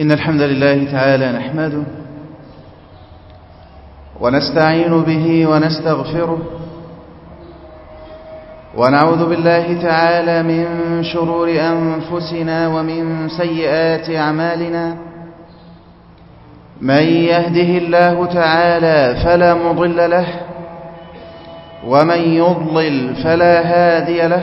إن الحمد لله تعالى نحمده ونستعين به ونستغفره ونعوذ بالله تعالى من شرور أنفسنا ومن سيئات أعمالنا من يهده الله تعالى فلا مضل له ومن يضلل فلا هادي له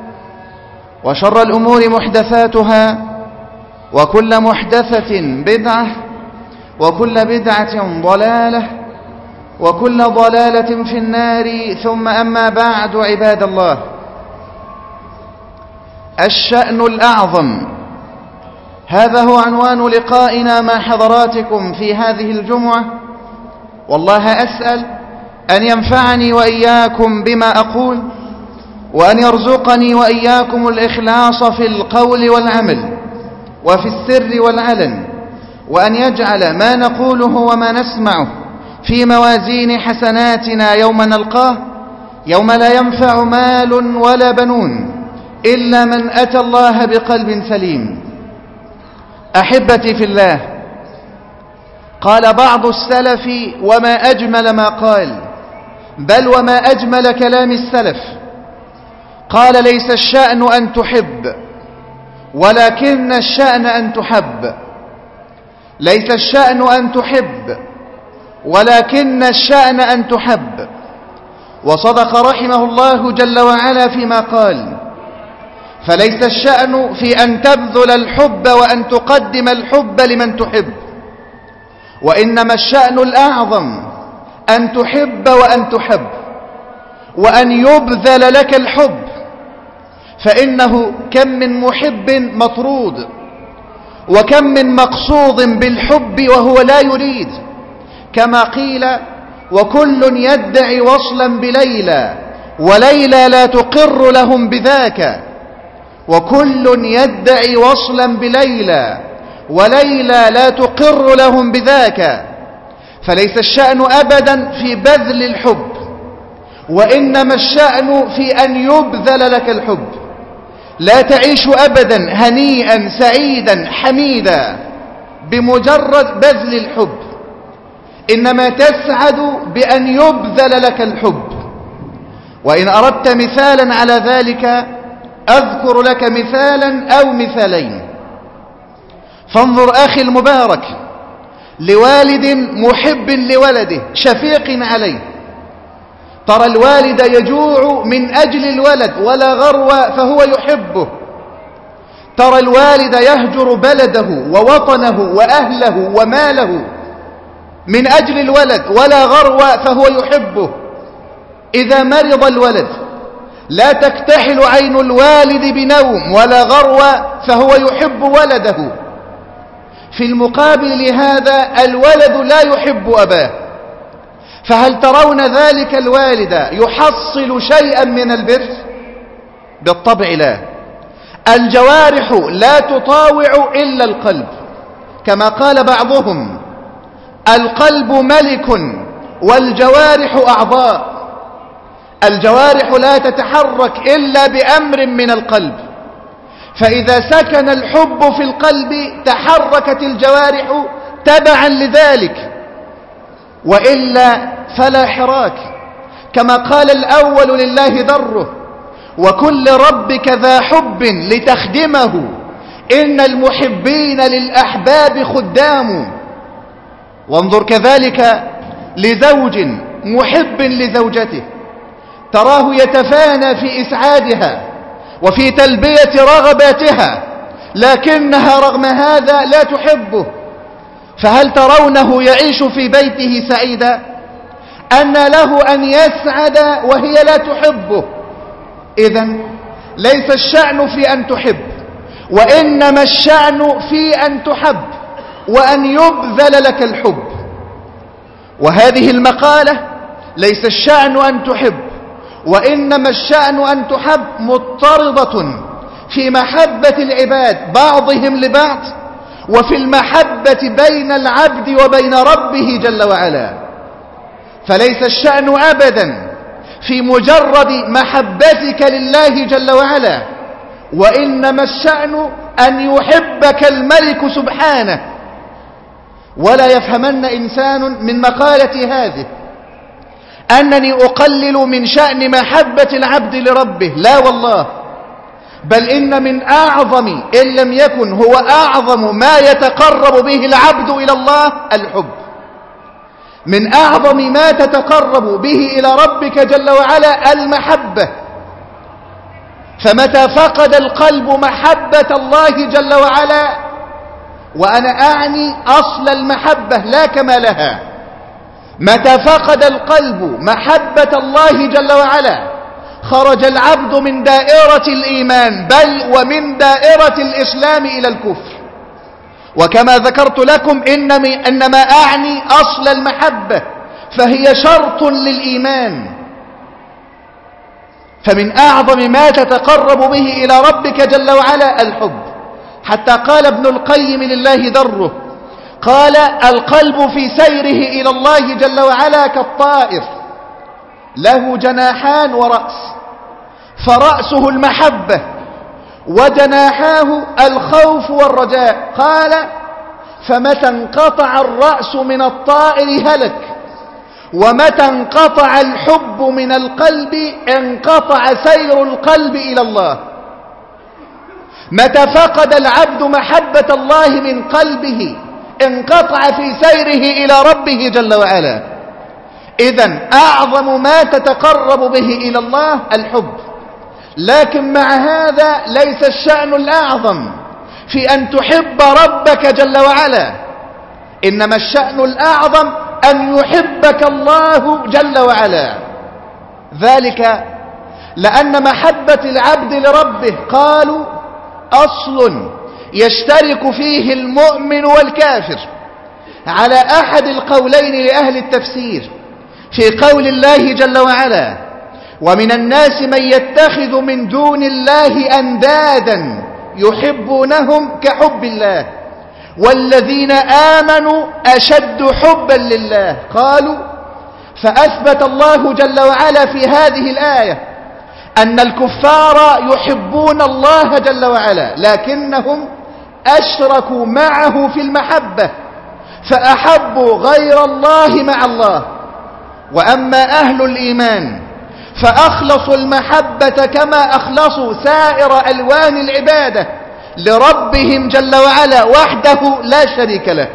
وشر الأمور محدثاتها وكل محدثة بدعة وكل بدعة ضلالة وكل ضلالة في النار. ثم أما بعد عباد الله الشأن الأعظم. هذا هو عنوان لقائنا مع حضراتكم في هذه الجمعة. والله أسأل أن ينفعني وإياكم بما أقول. وأن يرزقني وإياكم الإخلاص في القول والعمل وفي السر والعلن وأن يجعل ما نقوله وما نسمعه في موازين حسناتنا يوم نلقاه يوم لا ينفع مال ولا بنون إلا من أتى الله بقلب سليم. أحبتي في الله قال بعض السلف وما أجمل ما قال بل وما أجمل كلام السلف. قال ليس الشأن أن تحب ولكن الشأن أن تحب. ليس الشأن أن تحب ولكن الشأن أن تحب. وصدق رحمه الله جل وعلا فيما قال فليس الشأن في أن تبذل الحب وأن تقدم الحب لمن تحب وإنما الشأن الأعظم أن تحب وأن تحب وأن يبذل لك الحب فإنه كم من محب مطرود وكم من مقصود بالحب وهو لا يريد كما قيل وكل يدعي وصلا بليلى وليلى لا تقر لهم بذاك وكل يدعي وصلا بليلى وليلى لا تقر لهم بذاك فليس الشأن أبدا في بذل الحب وإنما الشأن في أن يبذل لك الحب لا تعيش أبدا هنيئا سعيدا حميدا بمجرد بذل الحب. إنما تسعد بأن يبذل لك الحب. وإن أردت مثالا على ذلك أذكر لك مثالا أو مثالين. فانظر أخي المبارك لوالد محب لولده شفيق عليه. ترى الوالد يجوع من أجل الولد ولا غرو فهو يحبه. ترى الوالد يهجر بلده ووطنه وأهله وماله من أجل الولد ولا غرو فهو يحبه. إذا مرض الولد لا تكتحل عين الوالد بنوم ولا غرو فهو يحب ولده. في المقابل لهذا الولد لا يحب أباه. فهل ترون ذلك الوالد يحصل شيئا من البر؟ بالطبع لا. الجوارح لا تطاوع إلا القلب كما قال بعضهم القلب ملك والجوارح أعضاء. الجوارح لا تتحرك إلا بأمر من القلب. فإذا سكن الحب في القلب تحركت الجوارح تبعا لذلك. وإلا فلا حراك. كما قال الأول لله ذره وكل ربك ذا حب لتخدمه. إن المحبين للأحباب خدام. وانظر كذلك لزوج محب لزوجته تراه يتفانى في إسعادها وفي تلبية رغباتها لكنها رغم هذا لا تحبه. فهل ترونه يعيش في بيته سعيدا؟ أن له أن يسعد وهي لا تحبه. إذا ليس الشأن في أن تحب وإنما الشأن في أن تحب وأن يبذل لك الحب. وهذه المقالة ليس الشأن أن تحب وإنما الشأن أن تحب مضطردة في محبة العباد بعضهم لبعض وفي المحبة بين العبد وبين ربه جل وعلا. فليس الشأن أبدا في مجرد محبتك لله جل وعلا وإنما الشأن أن يحبك الملك سبحانه. ولا يفهمن إنسان من مقالة هذه أنني أقلل من شأن محبة العبد لربه. لا والله. بل إن من أعظم إن لم يكن هو أعظم ما يتقرب به العبد إلى الله الحب. من أعظم ما تتقرب به إلى ربك جل وعلا المحبة. فمتى فقد القلب محبة الله جل وعلا؟ وأنا أعني أصل المحبة لا كمالها. متى فقد القلب محبة الله جل وعلا؟ خرج العبد من دائرة الإيمان بل ومن دائرة الإسلام إلى الكفر. وكما ذكرت لكم إنما أعني أصل المحبة فهي شرط للإيمان. فمن أعظم ما تتقرب به إلى ربك جل وعلا الحب. حتى قال ابن القيم لله ذره قال القلب في سيره إلى الله جل وعلا كالطائر. له جناحان ورأس فرأسه المحبة وجناحاه الخوف والرجاء. قال فمتى انقطع الرأس من الطائر هلك ومتى انقطع الحب من القلب انقطع سير القلب إلى الله. متى فقد العبد محبة الله من قلبه انقطع في سيره إلى ربه جل وعلا. إذا أعظم ما تتقرب به إلى الله الحب. لكن مع هذا ليس الشأن الأعظم في أن تحب ربك جل وعلا. إنما الشأن الأعظم أن يحبك الله جل وعلا. ذلك لأن محبة العبد لربه قالوا أصل يشترك فيه المؤمن والكافر على أحد القولين لأهل التفسير. في قول الله جل وعلا ومن الناس من يتخذ من دون الله أندادا يحبونهم كحب الله والذين آمنوا أشد حبا لله. قالوا فأثبت الله جل وعلا في هذه الآية أن الكفار يحبون الله جل وعلا لكنهم أشركوا معه في المحبة فأحبوا غير الله مع الله. وأما أهل الإيمان فأخلصوا المحبة كما أخلصوا سائر ألوان العبادة لربهم جل وعلا وحده لا شريك له.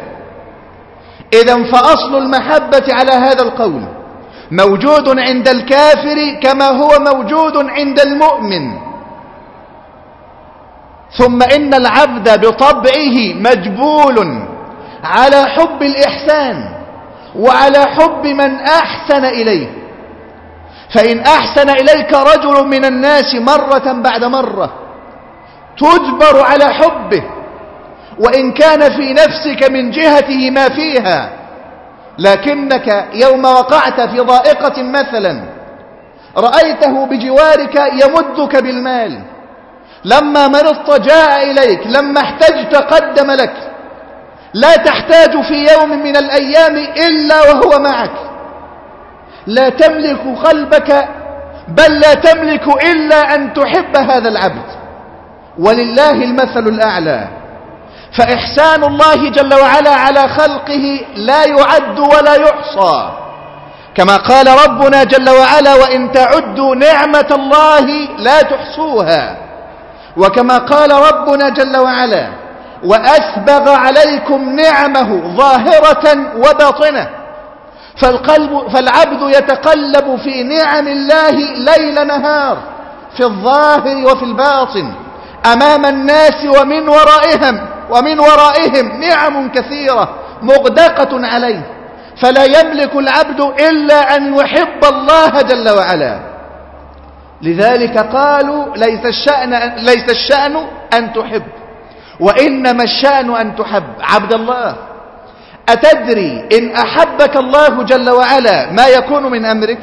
إذا فأصل المحبة على هذا القول موجود عند الكافر كما هو موجود عند المؤمن. ثم إن العبد بطبعه مجبول على حب الإحسان. وعلى حب من أحسن إليه. فإن أحسن إليك رجل من الناس مرة بعد مرة تجبر على حبه وإن كان في نفسك من جهته ما فيها لكنك يوم وقعت في ضائقة مثلا رأيته بجوارك يمدك بالمال. لما مرضت جاء إليك لما احتجت قدم لك. لا تحتاج في يوم من الأيام إلا وهو معك. لا تملك قلبك بل لا تملك إلا أن تحب هذا العبد. ولله المثل الأعلى. فإحسان الله جل وعلا على خلقه لا يعد ولا يحصى. كما قال ربنا جل وعلا وإن تعدوا نعمة الله لا تحصوها. وكما قال ربنا جل وعلا وأسبغ عليكم نعمه ظاهرة وباطنة. فالقلب فالعبد يتقلب في نعم الله ليل نهار في الظاهر وفي الباطن أمام الناس ومن ورائهم ومن ورائهم نعم كثيرة مغدقة عليه. فلا يملك العبد إلا أن يحب الله جل وعلا. لذلك قالوا ليس الشأن, ليس الشأن أن تحب. وإنما الشأن أن تحب. عبد الله أتدري إن أحبك الله جل وعلا ما يكون من أمرك؟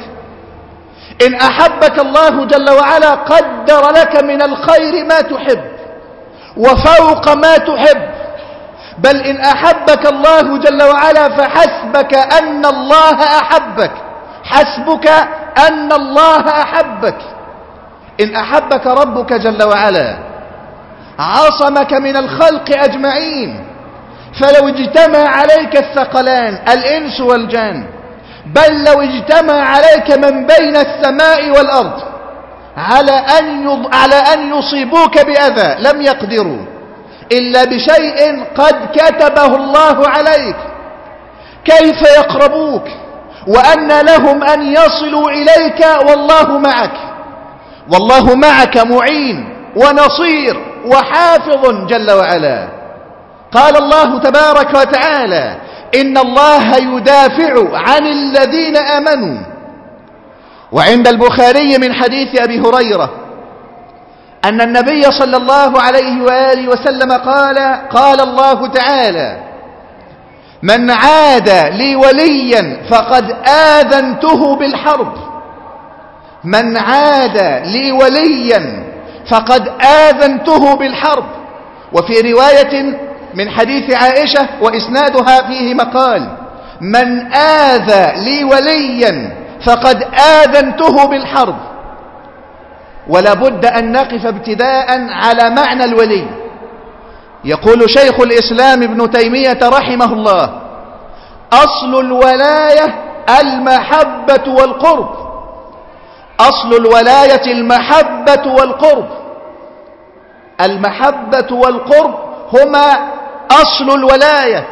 إن أحبك الله جل وعلا قدر لك من الخير ما تحب وفوق ما تحب. بل إن أحبك الله جل وعلا فحسبك أن الله أحبك. حسبك أن الله أحبك. إن أحبك ربك جل وعلا عصمك من الخلق أجمعين. فلو اجتمع عليك الثقلان الإنس والجان بل لو اجتمع عليك من بين السماء والأرض على أن, على أن يصيبوك بأذى لم يقدروا إلا بشيء قد كتبه الله عليك. كيف يقربوك؟ وأن لهم أن يصلوا إليك والله معك. والله معك معين ونصير. وحافظ جل وعلا. قال الله تبارك وتعالى إن الله يدافع عن الذين آمنوا. وعند البخاري من حديث أبي هريرة أن النبي صلى الله عليه وآله وسلم قال قال الله تعالى من عاد لي وليا فقد آذنته بالحرب. من عاد لي وليا فقد آذنته بالحرب. وفي رواية من حديث عائشة وإسنادها فيه مقال من آذى لي وليا فقد آذنته بالحرب. ولا بد أن نقف ابتداء على معنى الولي. يقول شيخ الإسلام ابن تيمية رحمه الله أصل الولاية المحبة والقرب. أصل الولاية المحبة والقرب. المحبة والقرب هما أصل الولاية.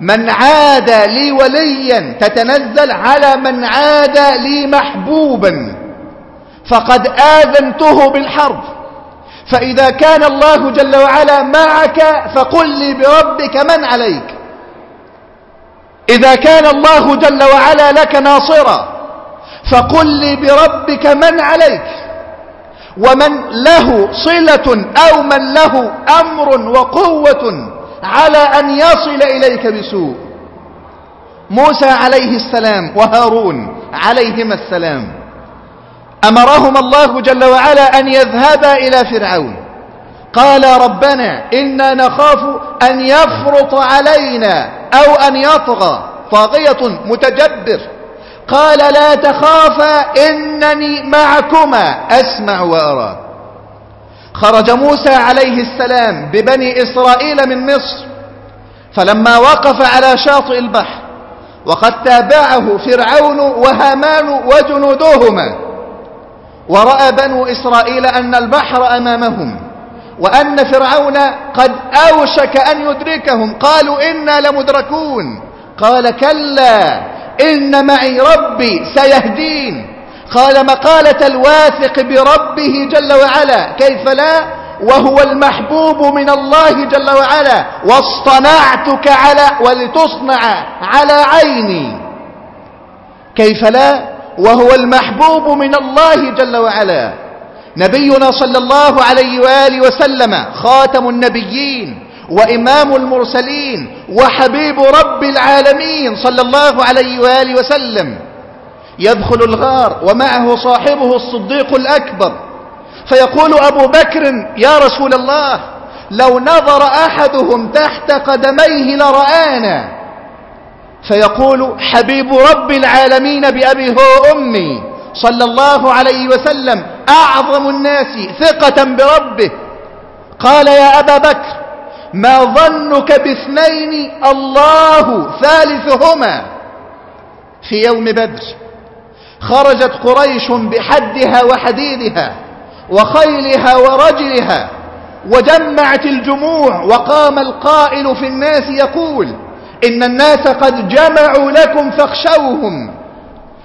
من عاد لي وليا تتنزل على من عاد لي محبوبا. فقد آذنته بالحرب. فإذا كان الله جل وعلا معك فقل لي بربك من عليك. إذا كان الله جل وعلا لك ناصرا. فقل لي بربك من عليك ومن له صلة أو من له أمر وقوة على أن يصل إليك بسوء. موسى عليه السلام وهارون عليهما السلام. أمرهما الله جل وعلا أن يذهبا إلى فرعون. قال ربنا إنا نخاف أن يفرط علينا أو أن يطغى. طاغية متجبر. قال لا تخافا إنني معكما أسمع وأرى. خرج موسى عليه السلام ببني إسرائيل من مصر فلما وقف على شاطئ البحر وقد تابعه فرعون وهامان وجنودهما ورأى بنو إسرائيل أن البحر أمامهم وأن فرعون قد أوشك أن يدركهم. قالوا إنا لمدركون. قال كلا إن معي ربي سيهدين. قال مقالة الواثق بربه جل وعلا. كيف لا؟ وهو المحبوب من الله جل وعلا. واصطنعتك على ولتصنع على عيني. كيف لا؟ وهو المحبوب من الله جل وعلا. نبينا صلى الله عليه وآله وسلم خاتم النبيين. وإمام المرسلين وحبيب رب العالمين صلى الله عليه وآله وسلم. يدخل الغار ومعه صاحبه الصديق الأكبر. فيقول أبو بكر يا رسول الله لو نظر أحدهم تحت قدميه لرآنا. فيقول حبيب رب العالمين بأبي هو أمي صلى الله عليه وسلم أعظم الناس ثقة بربه. قال يا أبا بكر ما ظنك باثنين الله ثالثهما. في يوم بدر خرجت قريش بحدها وحديدها وخيلها ورجلها وجمعت الجموع وقام القائل في الناس يقول إن الناس قد جمعوا لكم فاخشوهم.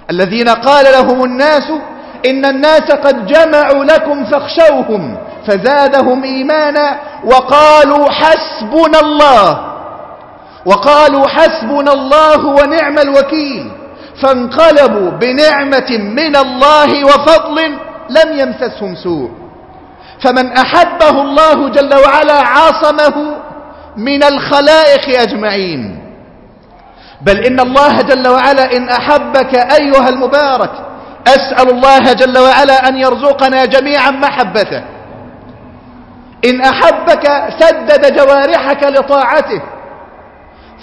الذين قال لهم الناس إن الناس قد جمعوا لكم فاخشوهم. فزادهم إيمانا وقالوا حسبنا الله. وقالوا حسبنا الله ونعم الوكيل. فانقلبوا بنعمة من الله وفضل لم يمسسهم سوء. فمن أحبه الله جل وعلا عاصمه من الخلائق أجمعين. بل إن الله جل وعلا إن أحبك أيها المبارك أسأل الله جل وعلا أن يرزقنا جميعا محبته. إن أحبك سدد جوارحك لطاعته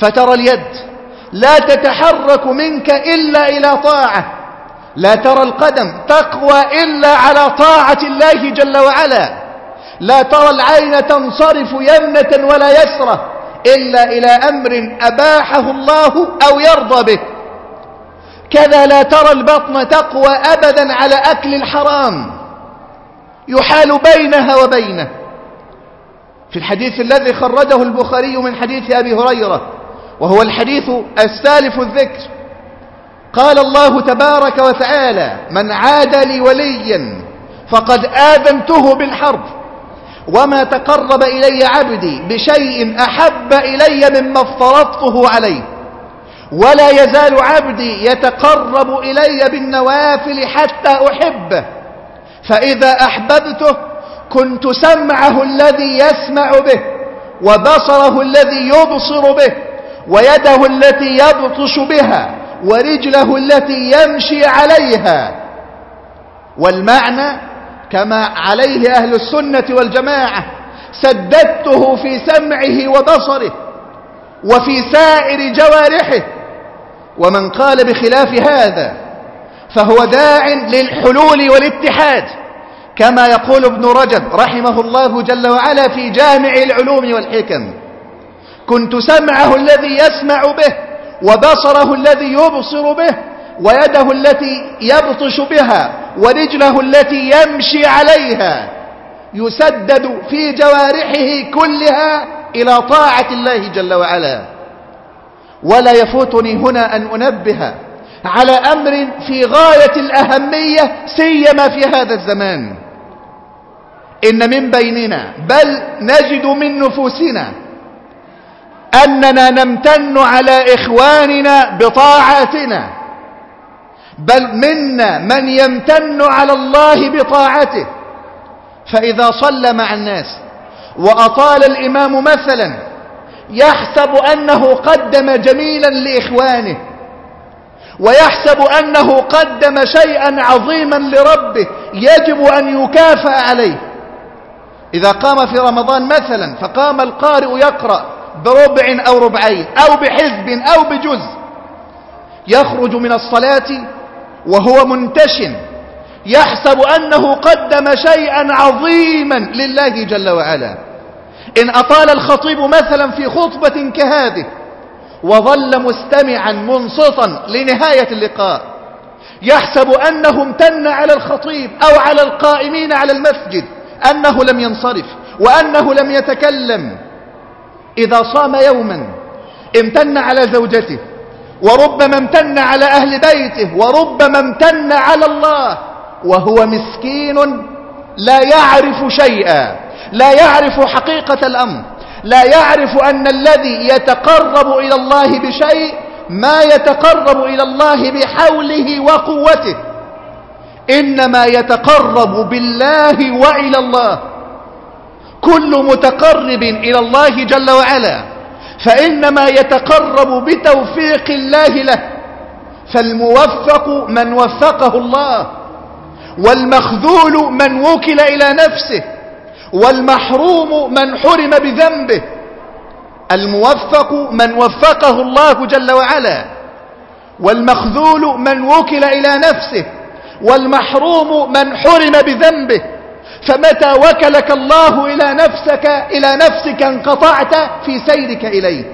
فترى اليد لا تتحرك منك إلا إلى طاعة لا ترى القدم تقوى إلا على طاعة الله جل وعلا لا ترى العين تنصرف يمنة ولا يسرة إلا إلى أمر أباحه الله أو يرضى به. كذا لا ترى البطن تقوى أبدا على أكل الحرام يحال بينها وبينه. في الحديث الذي خرجه البخاري من حديث أبي هريرة وهو الحديث السالف الذكر. قال الله تبارك وتعالى من عاد لي وليا فقد آذنته بالحرب وما تقرب إلي عبدي بشيء أحب إلي مما افترضته عليه ولا يزال عبدي يتقرب إلي بالنوافل حتى أحبه فإذا أحببته كنت سمعه الذي يسمع به وبصره الذي يبصر به ويده التي يبطش بها ورجله التي يمشي عليها. والمعنى كما عليه أهل السنة والجماعة سددته في سمعه وبصره وفي سائر جوارحه. ومن قال بخلاف هذا فهو داع للحلول والاتحاد. كما يقول ابن رجب رحمه الله جل وعلا في جامع العلوم والحكم. كنت سمعه الذي يسمع به وبصره الذي يبصر به ويده التي يبطش بها ورجله التي يمشي عليها. يسدد في جوارحه كلها إلى طاعة الله جل وعلا. ولا يفوتني هنا أن أنبه على أمر في غاية الأهمية سيما في هذا الزمان. إن من بيننا بل نجد من نفوسنا أننا نمتن على إخواننا بطاعاتنا بل منا من يمتن على الله بطاعته. فإذا صلى مع الناس وأطال الإمام مثلا يحسب أنه قدم جميلا لإخوانه ويحسب أنه قدم شيئا عظيما لربه يجب أن يكافأ عليه. إذا قام في رمضان مثلا فقام القارئ يقرأ بربع أو ربعين أو بحزب أو بجزء. يخرج من الصلاة وهو منتشن. يحسب أنه قدم شيئا عظيما لله جل وعلا. إن أطال الخطيب مثلا في خطبة كهذه وظل مستمعا منصتا لنهاية اللقاء. يحسب أنه امتن على الخطيب أو على القائمين على المسجد. أنه لم ينصرف وأنه لم يتكلم. إذا صام يوما امتن على زوجته وربما امتن على أهل بيته وربما امتن على الله وهو مسكين لا يعرف شيئا لا يعرف حقيقة الأمر لا يعرف أن الذي يتقرب إلى الله بشيء ما يتقرب إلى الله بحوله وقوته. إنما يتقرب بالله وإلى الله. كل متقرب إلى الله جل وعلا. فإنما يتقرب بتوفيق الله له. فالموفق من وفقه الله. والمخذول من وكل إلى نفسه. والمحروم من حرم بذنبه. الموفق من وفقه الله جل وعلا. والمخذول من وكل إلى نفسه. والمحروم من حرم بذنبه. فمتى وكلك الله إلى نفسك إلى نفسك انقطعت في سيرك إليه.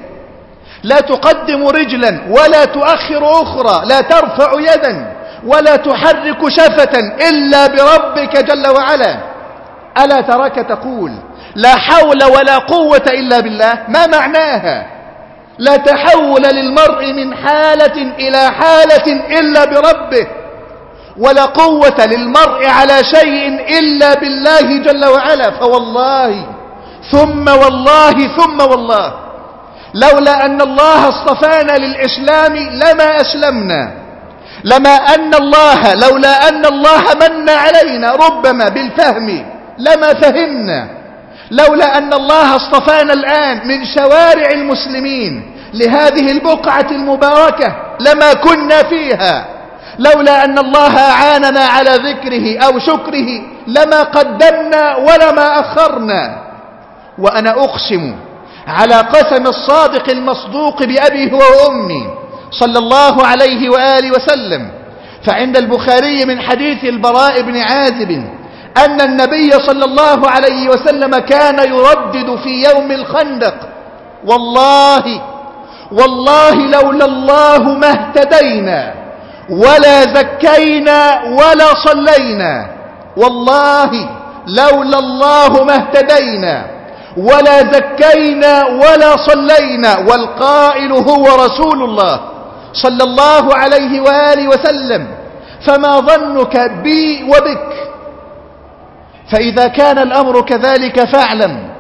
لا تقدم رجلا ولا تؤخر أخرى لا ترفع يدا ولا تحرك شفة إلا بربك جل وعلا. ألا تراك تقول لا حول ولا قوة إلا بالله. ما معناها؟ لا تحول للمرء من حالة إلى حالة إلا بربه. ولا قوة للمرء على شيء إلا بالله جل وعلا فوالله ثم والله ثم والله. لولا أن الله اصطفانا للإسلام لما أسلمنا. لما أن الله لولا أن الله من علينا ربما بالفهم لما فهمنا. لولا أن الله اصطفانا الآن من شوارع المسلمين لهذه البقعة المباركة لما كنا فيها. لولا أن الله أعاننا على ذكره أو شكره لما قدمنا ولما أخرنا. وأنا أقسم على قسم الصادق المصدوق بأبي هو وأمي صلى الله عليه وآله وسلم. فعند البخاري من حديث البراء بن عازب أن النبي صلى الله عليه وسلم كان يردد في يوم الخندق. والله والله لولا الله ما اهتدينا. ولا زكينا ولا صلينا. والله لولا الله ما اهتدينا. ولا زكينا ولا صلينا. والقائل هو رسول الله صلى الله عليه وآله وسلم. فما ظنك بي وبك. فإذا كان الأمر كذلك فاعلم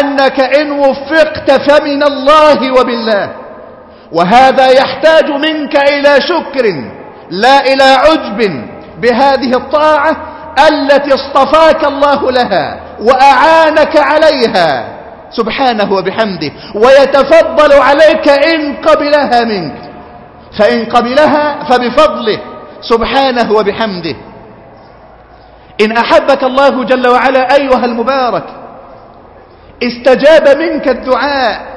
أنك إن وفقت فمن الله وبالله. وهذا يحتاج منك إلى شكر لا إلى عجب بهذه الطاعة التي اصطفاك الله لها وأعانك عليها. سبحانه وبحمده. ويتفضل عليك إن قبلها منك. فإن قبلها فبفضله. سبحانه وبحمده. إن أحبك الله جل وعلا أيها المبارك استجاب منك الدعاء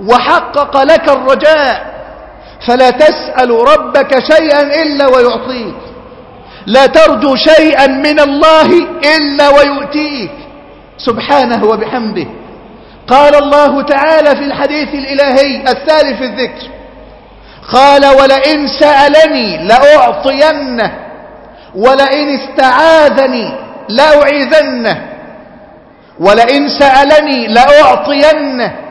وحقق لك الرجاء. فلا تسأل ربك شيئا إلا ويعطيك. لا ترجو شيئا من الله إلا ويؤتيك. سبحانه وبحمده. قال الله تعالى في الحديث الإلهي الثالث الذكر. قال ولئن سألني لأعطينه. ولئن استعاذني لأعيذنه. ولئن سألني لأعطينه.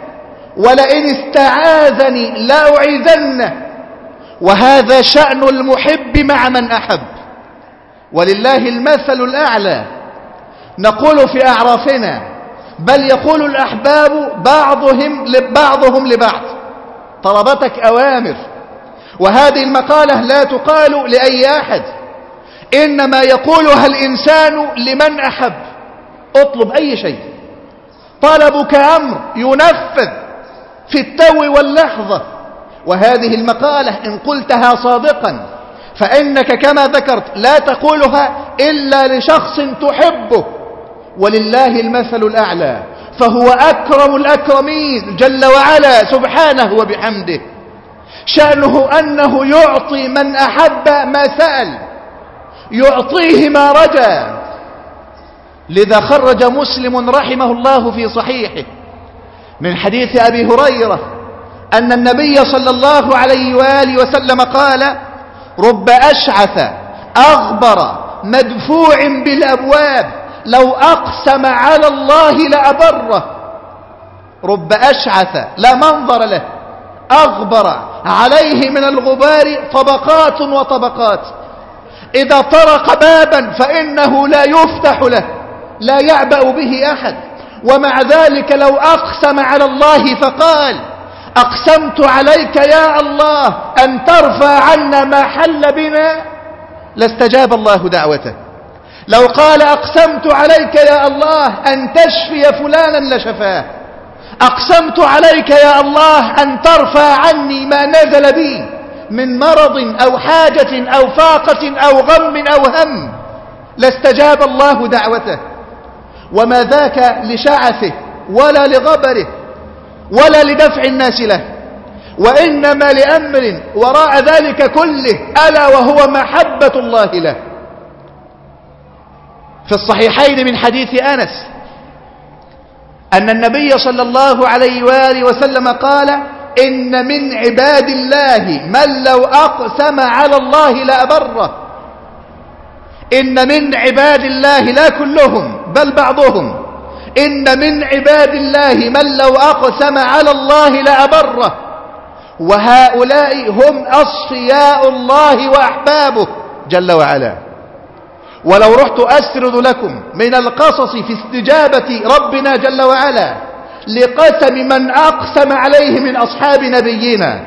ولئن استعاذني لأعيذنه. وهذا شأن المحب مع من أحب. ولله المثل الأعلى. نقول في أعرافنا بل يقول الأحباب بعضهم لبعضهم لبعض. طلبتك أوامر. وهذه المقالة لا تقال لأي أحد. إنما يقولها الإنسان لمن أحب. اطلب أي شيء. طلبك أمر ينفذ. في التو واللحظة. وهذه المقالة إن قلتها صادقا فإنك كما ذكرت لا تقولها إلا لشخص تحبه. ولله المثل الأعلى فهو أكرم الأكرمين جل وعلا سبحانه وبحمده. شأنه أنه يعطي من أحب ما سأل يعطيه ما رجى لذا خرج مسلم رحمه الله في صحيحه من حديث أبي هريرة أن النبي صلى الله عليه وآله وسلم قال رب أشعث أغبر مدفوع بالأبواب لو أقسم على الله لأبره. رب أشعث لا منظر له أغبر عليه من الغبار طبقات وطبقات. إذا طرق بابا فإنه لا يفتح له لا يعبأ به أحد. ومع ذلك لو أقسم على الله فقال أقسمت عليك يا الله أن ترفع عنا ما حل بنا؟ لاستجاب الله دعوته. لو قال أقسمت عليك يا الله أن تشفي فلانا لشفاه. أقسمت عليك يا الله أن ترفع عني ما نزل بي من مرض أو حاجة أو فاقة أو غم أو هم. لاستجاب الله دعوته. وما ذاك لشعثه ولا لغبره ولا لدفع الناس له وإنما لأمر وراء ذلك كله ألا وهو محبة الله له. في الصحيحين من حديث أنس أن النبي صلى الله عليه وآله وسلم قال إن من عباد الله من لو أقسم على الله لأبره. إن من عباد الله لا كلهم بل بعضهم. إن من عباد الله من لو أقسم على الله لأبره وهؤلاء هم أصفياء الله وأحبابه جل وعلا. ولو رحت أسرد لكم من القصص في استجابة ربنا جل وعلا لقسم من أقسم عليه من أصحاب نبينا.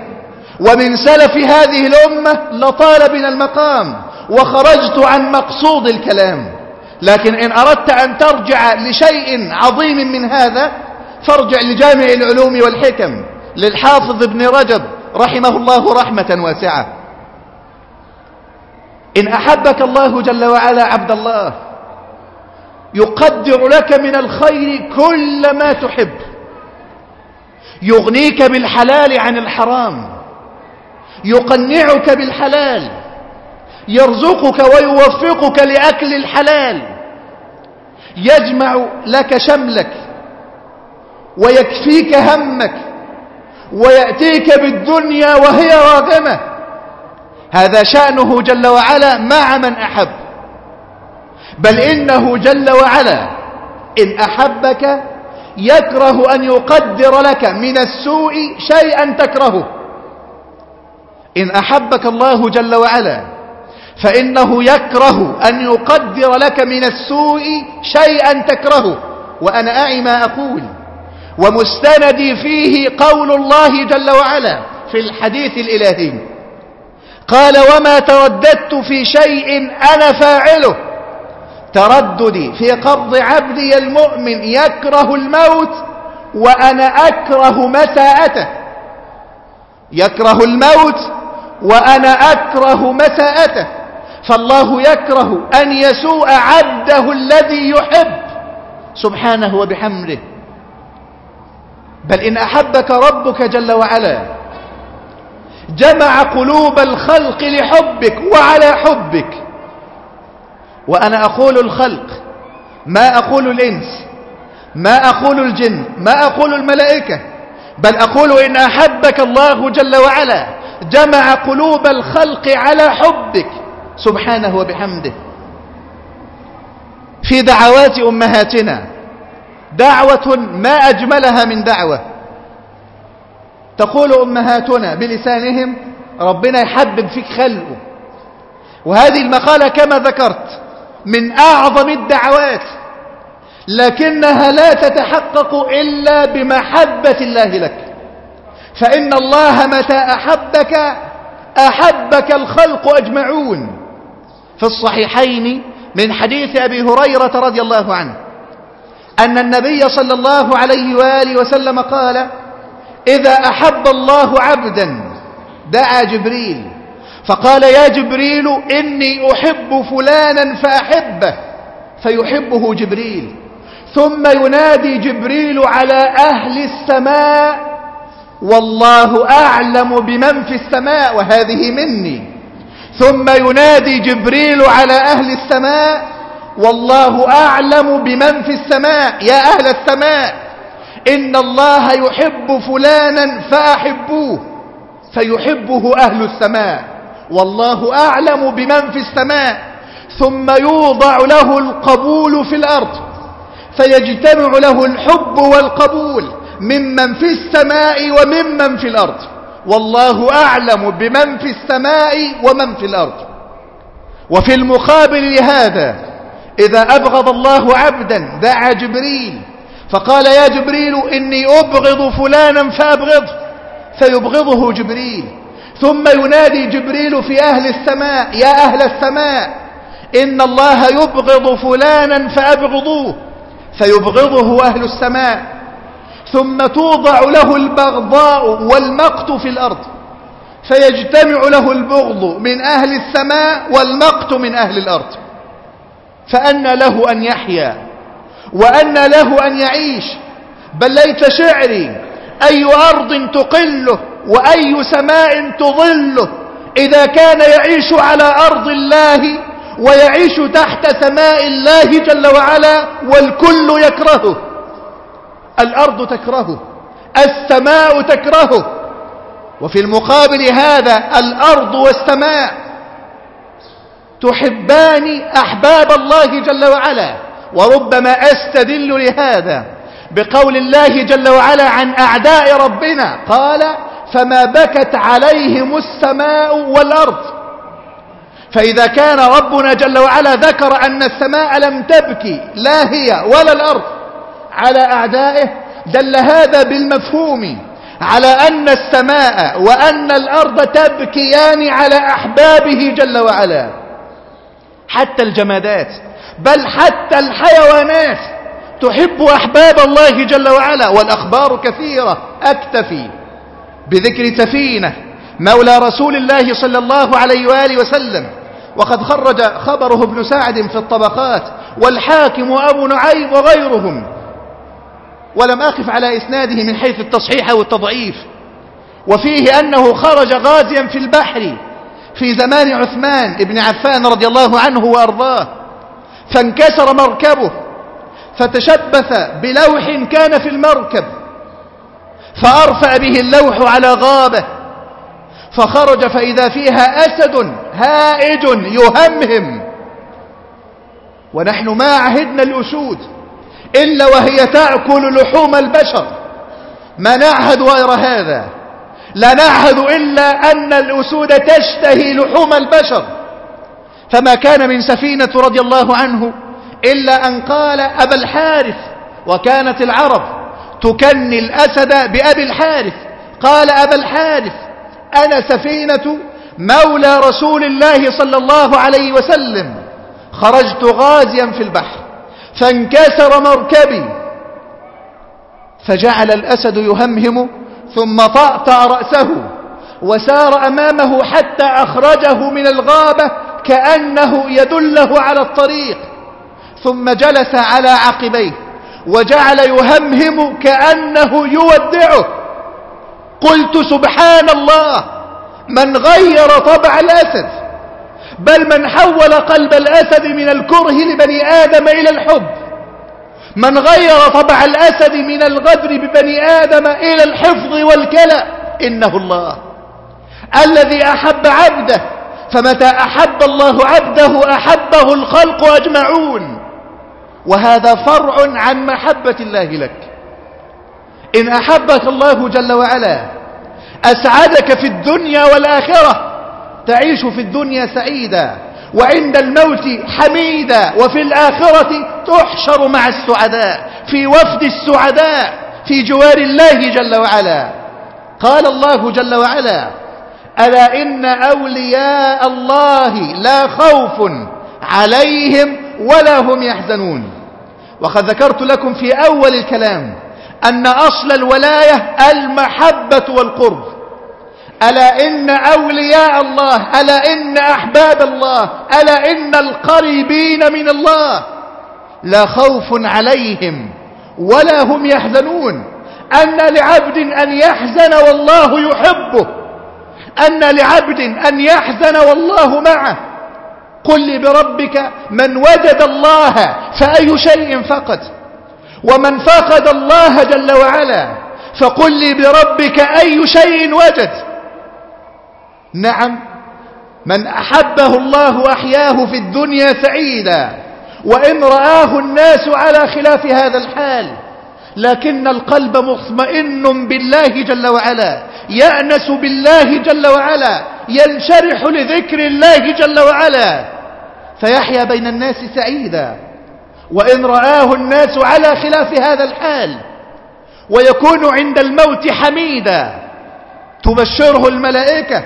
ومن سلف هذه الأمة لطال بنا المقام. وخرجت عن مقصود الكلام. لكن إن أردت أن ترجع لشيء عظيم من هذا فارجع لجامع العلوم والحكم للحافظ ابن رجب رحمه الله رحمة واسعة. إن أحبك الله جل وعلا عبد الله يقدر لك من الخير كل ما تحب. يغنيك بالحلال عن الحرام. يقنعك بالحلال. يرزقك ويوفقك لأكل الحلال. يجمع لك شملك ويكفيك همك ويأتيك بالدنيا وهي راغمة. هذا شأنه جل وعلا مع من أحب. بل إنه جل وعلا إن أحبك يكره أن يقدر لك من السوء شيئا تكرهه. إن أحبك الله جل وعلا فإنه يكره أن يقدر لك من السوء شيئا تكرهه. وأنا أعي ما أقول. ومستندي فيه قول الله جل وعلا في الحديث الإلهي. قال وما ترددت في شيء أنا فاعله. ترددي في قبض عبدي المؤمن يكره الموت وأنا أكره مساءته. يكره الموت وأنا أكره مساءته. فالله يكره أن يسوء عبده الذي يحب. سبحانه وبحمده. بل إن أحبك ربك جل وعلا. جمع قلوب الخلق لحبك وعلى حبك. وأنا أقول الخلق ما أقول الإنس ما أقول الجن ما أقول الملائكة. بل أقول إن أحبك الله جل وعلا. جمع قلوب الخلق على حبك. سبحانه وبحمده. في دعوات أمهاتنا دعوة ما أجملها من دعوة. تقول أمهاتنا بلسانهم ربنا يحبب فيك خلقه. وهذه المقالة كما ذكرت من أعظم الدعوات لكنها لا تتحقق إلا بمحبة الله لك. فإن الله متى أحبك أحبك الخلق أجمعون. في الصحيحين من حديث أبي هريرة رضي الله عنه أن النبي صلى الله عليه وآله وسلم قال إذا أحب الله عبدا دعا جبريل فقال يا جبريل إني أحب فلانا فأحبه فيحبه جبريل ثم ينادي جبريل على أهل السماء والله أعلم بمن في السماء وهذه مني. ثم ينادي جبريل على أهل السماء والله أعلم بمن في السماء. يا أهل السماء إن الله يحب فلانا فأحبوه فيحبه أهل السماء. والله أعلم بمن في السماء. ثم يوضع له القبول في الأرض فيجتمع له الحب والقبول ممن في السماء وممن في الأرض. والله أعلم بمن في السماء ومن في الأرض. وفي المقابل لهذا إذا أبغض الله عبدا دعا جبريل فقال يا جبريل إني أبغض فلانا فأبغضه فيبغضه جبريل. ثم ينادي جبريل في أهل السماء يا أهل السماء إن الله يبغض فلانا فأبغضوه فيبغضه أهل السماء. ثم توضع له البغضاء والمقت في الأرض. فيجتمع له البغض من أهل السماء والمقت من أهل الأرض. فأن له أن يحيا وأن له أن يعيش. بل ليت شعري أي أرض تقله وأي سماء تظله إذا كان يعيش على أرض الله ويعيش تحت سماء الله جل وعلا والكل يكرهه. الأرض تكرهه السماء تكرهه وفي المقابل هذا الأرض والسماء تحبان أحباب الله جل وعلا وربما أستدل لهذا بقول الله جل وعلا عن أعداء ربنا قال فما بكت عليهم السماء والأرض فإذا كان ربنا جل وعلا ذكر أن السماء لم تبكي لا هي ولا الأرض. على أعدائه دل هذا بالمفهوم على أن السماء وأن الأرض تبكيان على أحبابه جل وعلا. حتى الجمادات بل حتى الحيوانات تحب أحباب الله جل وعلا والأخبار كثيرة أكتفي بذكر سفينة مولى رسول الله صلى الله عليه وآله وسلم. وقد خرج خبره ابن سعد في الطبقات والحاكم وأبو نعيم وغيرهم. ولم أقف على إسناده من حيث التصحيح والتضعيف. وفيه أنه خرج غازيا في البحر في زمان عثمان ابن عفان رضي الله عنه وأرضاه فانكسر مركبه فتشبث بلوح كان في المركب فأرفع به اللوح على غابة فخرج فإذا فيها أسد هائج يهمهم. ونحن ما عهدنا الأسود. إلا وهي تأكل لحوم البشر. ما نعهد غير هذا. لا نعهد إلا أن الأسود تشتهي لحوم البشر. فما كان من سفينة رضي الله عنه إلا أن قال أبا الحارث وكانت العرب تكني الأسد بأبي الحارث. قال أبا الحارث أنا سفينة مولى رسول الله صلى الله عليه وسلم. خرجت غازيا في البحر. فانكسر مركبي. فجعل الأسد يهمهم ثم طأطأ رأسه وسار أمامه حتى أخرجه من الغابة كأنه يدله على الطريق. ثم جلس على عقبيه وجعل يهمهم كأنه يودعه. قلت سبحان الله من غير طبع الأسد بل من حول قلب الأسد من الكره لبني آدم إلى الحب. من غير طبع الأسد من الغدر ببني آدم إلى الحفظ والكلى. إنه الله. الذي أحب عبده. فمتى أحب الله عبده أحبه الخلق أجمعون. وهذا فرع عن محبة الله لك. إن أحبك الله جل وعلا أسعدك في الدنيا والآخرة. تعيش في الدنيا سعيدا وعند الموت حميدا وفي الآخرة تحشر مع السعداء في وفد السعداء في جوار الله جل وعلا. قال الله جل وعلا ألا إن أولياء الله لا خوف عليهم ولا هم يحزنون وقد ذكرت لكم في أول الكلام أن أصل الولاية المحبة والقرب. ألا إن أولياء الله ألا إن أحباب الله ألا إن القريبين من الله لا خوف عليهم ولا هم يحزنون. أن لعبد أن يحزن والله يحبه. أن لعبد أن يحزن والله معه. قل لي بربك من وجد الله فأي شيء فقد. ومن فقد الله جل وعلا فقل لي بربك أي شيء وجد. نعم من أحبه الله أحياه في الدنيا سعيدا وإن رآه الناس على خلاف هذا الحال لكن القلب مطمئن بالله جل وعلا يأنس بالله جل وعلا ينشرح لذكر الله جل وعلا فيحيا بين الناس سعيدا وإن رآه الناس على خلاف هذا الحال ويكون عند الموت حميدا تبشره الملائكة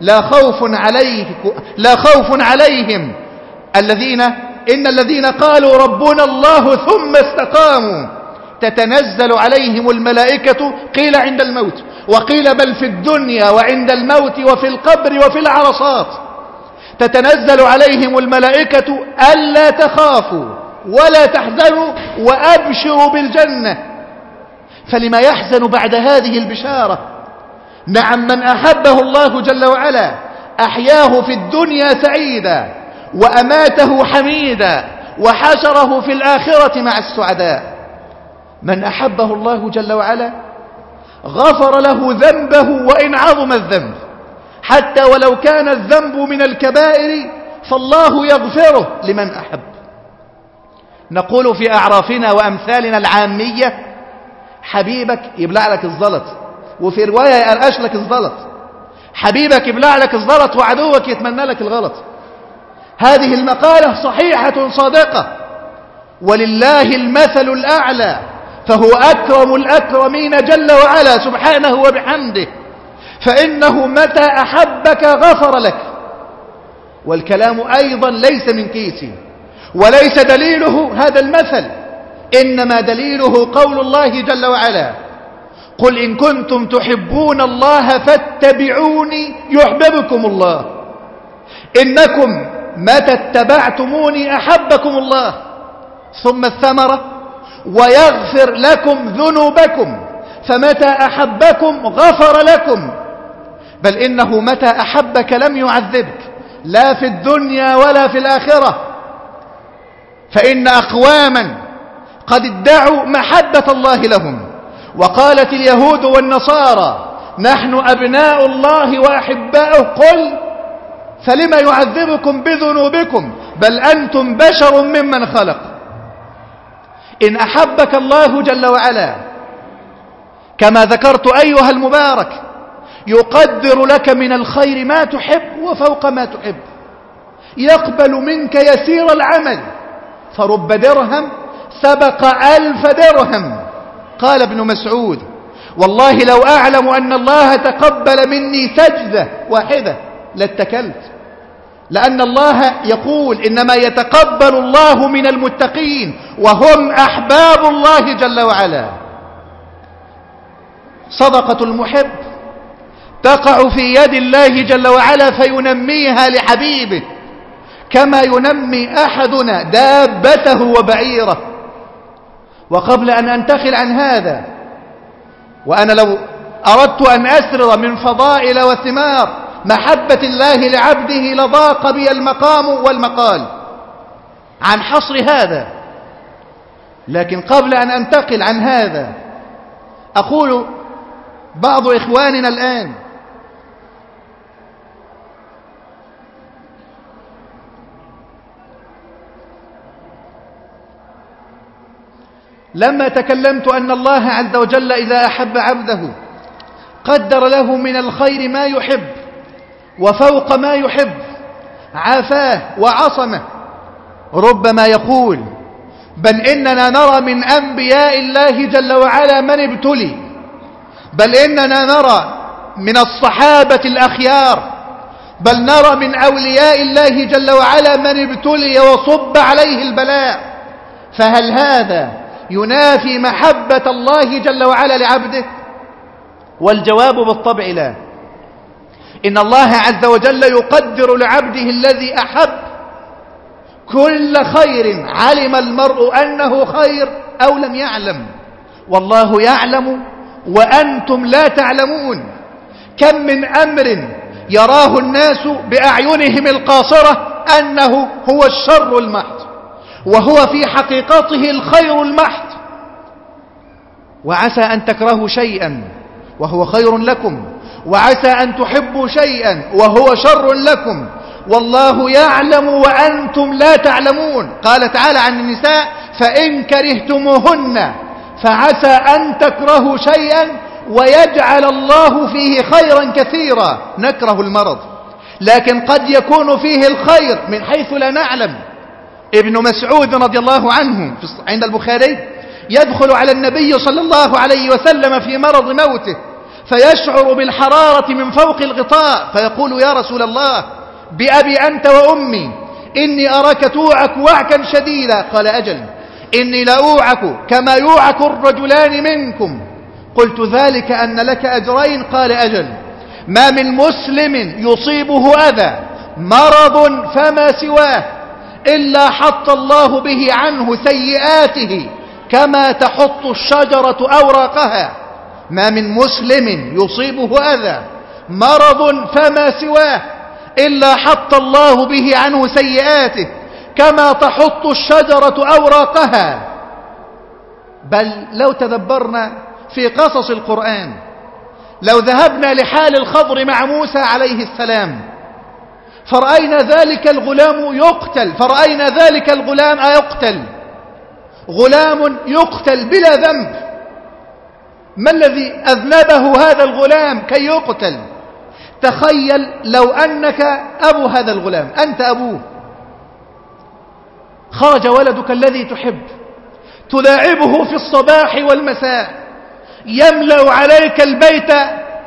لا خوف عليه لا خوف عليهم. الذين إن الذين قالوا ربنا الله ثم استقاموا. تتنزل عليهم الملائكة قيل عند الموت وقيل بل في الدنيا وعند الموت وفي القبر وفي العرصات. تتنزل عليهم الملائكة ألا تخافوا ولا تحزنوا وأبشروا بالجنة. فلما يحزن بعد هذه البشارة نعم من أحبه الله جل وعلا أحياه في الدنيا سعيدا وأماته حميدا وحشره في الآخرة مع السعداء. من أحبه الله جل وعلا غفر له ذنبه وإن عظم الذنب. حتى ولو كان الذنب من الكبائر فالله يغفره لمن أحب. نقول في أعرافنا وأمثالنا العامية حبيبك يبلع لك الزلط. وفي رواية يقرقش لك الزلط. حبيبك يبلع لك الزلط وعدوك يتمنى لك الغلط. هذه المقالة صحيحة صادقة. ولله المثل الأعلى فهو أكرم الأكرمين جل وعلا سبحانه وبحمده. فإنه متى أحبك غفر لك. والكلام أيضا ليس من كيسي وليس دليله هذا المثل. إنما دليله قول الله جل وعلا. قل إن كنتم تحبون الله فاتبعوني يحببكم الله. إنكم متى اتبعتموني أحبكم الله. ثم الثمرة ويغفر لكم ذنوبكم فمتى أحبكم غفر لكم. بل إنه متى أحبك لم يعذبك لا في الدنيا ولا في الآخرة. فإن أقواما قد ادعوا محبة الله لهم. وقالت اليهود والنصارى نحن أبناء الله وأحباؤه. قل فلما يعذبكم بذنوبكم بل أنتم بشر ممن خلق. إن أحبك الله جل وعلا كما ذكرت أيها المبارك يقدر لك من الخير ما تحب وفوق ما تحب. يقبل منك يسير العمل فرب درهم سبق ألف درهم. قال ابن مسعود والله لو أعلم أن الله تقبل مني سجدة واحدة لاتكلت. لأن الله يقول إنما يتقبل الله من المتقين وهم أحباب الله جل وعلا. صدقة المحب تقع في يد الله جل وعلا فينميها لحبيبه كما ينمي أحدنا دابته وبعيره. وقبل أن أنتقل عن هذا وأنا لو أردت أن أسرر من فضائل وثمار محبة الله لعبده لضاق بي المقام والمقال عن حصر هذا. لكن قبل أن أنتقل عن هذا أقول بعض إخواننا الآن لما تكلمت أن الله عز وجل إذا أحب عبده قدر له من الخير ما يحب وفوق ما يحب عافاه وعصمه. ربما يقول بل إننا نرى من أنبياء الله جل وعلا من ابتلي بل إننا نرى من الصحابة الأخيار بل نرى من أولياء الله جل وعلا من ابتلي وصب عليه البلاء. فهل هذا ينافي محبة الله جل وعلا لعبده. والجواب بالطبع لا. إن الله عز وجل يقدر لعبده الذي أحب. كل خير علم المرء أنه خير أو لم يعلم. والله يعلم وأنتم لا تعلمون. كم من أمر يراه الناس بأعينهم القاصرة أنه هو الشر المحض. وهو في حقيقته الخير المحض. وعسى أن تكرهوا شيئا وهو خير لكم. وعسى أن تحبوا شيئا وهو شر لكم. والله يعلم وأنتم لا تعلمون. قال تعالى عن النساء فإن كرهتموهن فعسى أن تكرهوا شيئا ويجعل الله فيه خيرا كثيرا. نكره المرض. لكن قد يكون فيه الخير من حيث لا نعلم. ابن مسعود رضي الله عنه عند البخاري يدخل على النبي صلى الله عليه وسلم في مرض موته فيشعر بالحرارة من فوق الغطاء فيقول يا رسول الله بأبي أنت وأمي إني أراك توعك وعكا شديدا. قال أجل إني لأوعك كما يوعك الرجلان منكم. قلت ذلك أن لك أجرين. قال أجل ما من مسلم يصيبه أذى مرض فما سواه. إلا حط الله به عنه سيئاته كما تحط الشجرة أوراقها. ما من مسلم يصيبه أذى مرض فما سواه إلا حط الله به عنه سيئاته كما تحط الشجرة أوراقها. بل لو تدبرنا في قصص القرآن لو ذهبنا لحال الخضر مع موسى عليه السلام فرأينا ذلك الغلام يقتل فرأينا ذلك الغلام يقتل غلام يقتل بلا ذنب. ما الذي أذنبه هذا الغلام كي يقتل؟ تخيل لو أنك أبو هذا الغلام أنت أبوه خرج ولدك الذي تحب. تلاعبه في الصباح والمساء. يملأ عليك البيت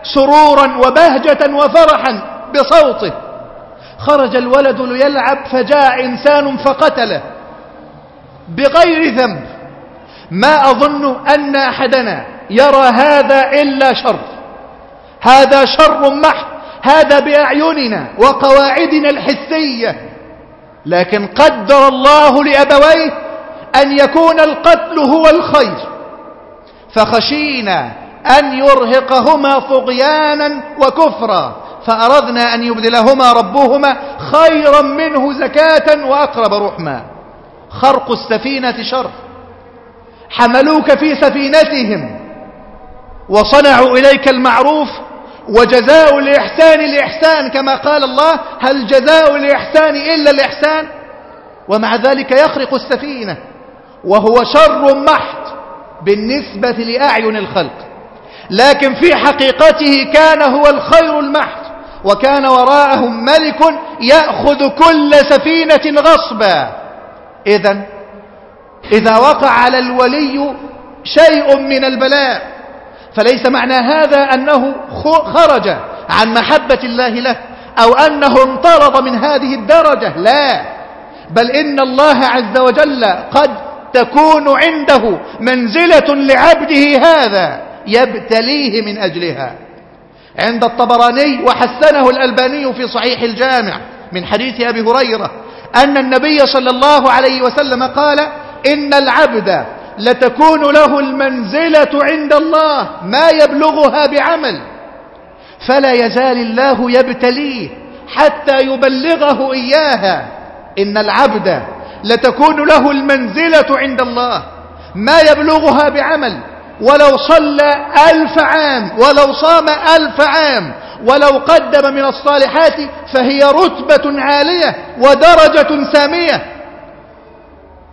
سرورا وبهجة وفرحا بصوته. خرج الولد ليلعب فجاء إنسان فقتله. بغير ذنب. ما أظن أن أحدنا يرى هذا إلا شر. هذا شر محض. هذا بأعيننا وقواعدنا الحسية. لكن قدر الله لأبويه أن يكون القتل هو الخير. فخشينا أن يرهقهما طغيانا وكفرا. فأردنا أن يبدلهما ربهما خيرا منه زكاة وأقرب رحما خرق السفينة شر حملوك في سفينتهم. وصنعوا إليك المعروف وجزاء الإحسان الإحسان كما قال الله هل جزاء الإحسان إلا الإحسان؟ ومع ذلك يخرق السفينة. وهو شر محض بالنسبة لأعين الخلق. لكن في حقيقته كان هو الخير المحض. وكان وراءهم ملك يأخذ كل سفينة غصبا. إذا إذا وقع على الولي شيء من البلاء فليس معنى هذا أنه خرج عن محبة الله له أو أنه انطرد من هذه الدرجة لا. بل إن الله عز وجل قد تكون عنده منزلة لعبده هذا يبتليه من أجلها. عند الطبراني وحسنه الألباني في صحيح الجامع من حديث أبي هريرة أن النبي صلى الله عليه وسلم قال إن العبد لتكون له المنزلة عند الله ما يبلغها بعمل فلا يزال الله يبتليه حتى يبلغه إياها إن العبد لتكون له المنزلة عند الله ما يبلغها بعمل ولو صلى ألف عام ولو صام ألف عام ولو قدم من الصالحات فهي رتبة عالية ودرجة سامية.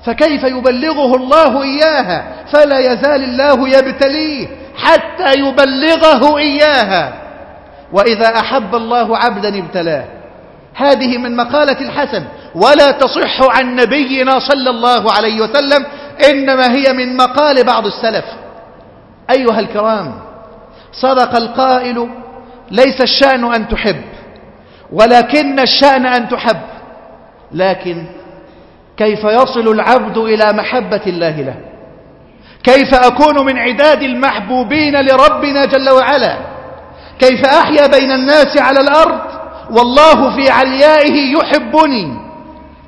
فكيف يبلغه الله إياها؟ فلا يزال الله يبتليه حتى يبلغه إياها. وإذا أحب الله عبدا ابتلاه. هذه من مقالة الحسن. ولا تصح عن نبينا صلى الله عليه وسلم إنما هي من مقال بعض السلف. أيها الكرام صدق القائل ليس الشأن أن تحب ولكن الشأن أن تحب. لكن كيف يصل العبد إلى محبة الله له؟ كيف أكون من عداد المحبوبين لربنا جل وعلا؟ كيف أحيا بين الناس على الأرض والله في عليائه يحبني؟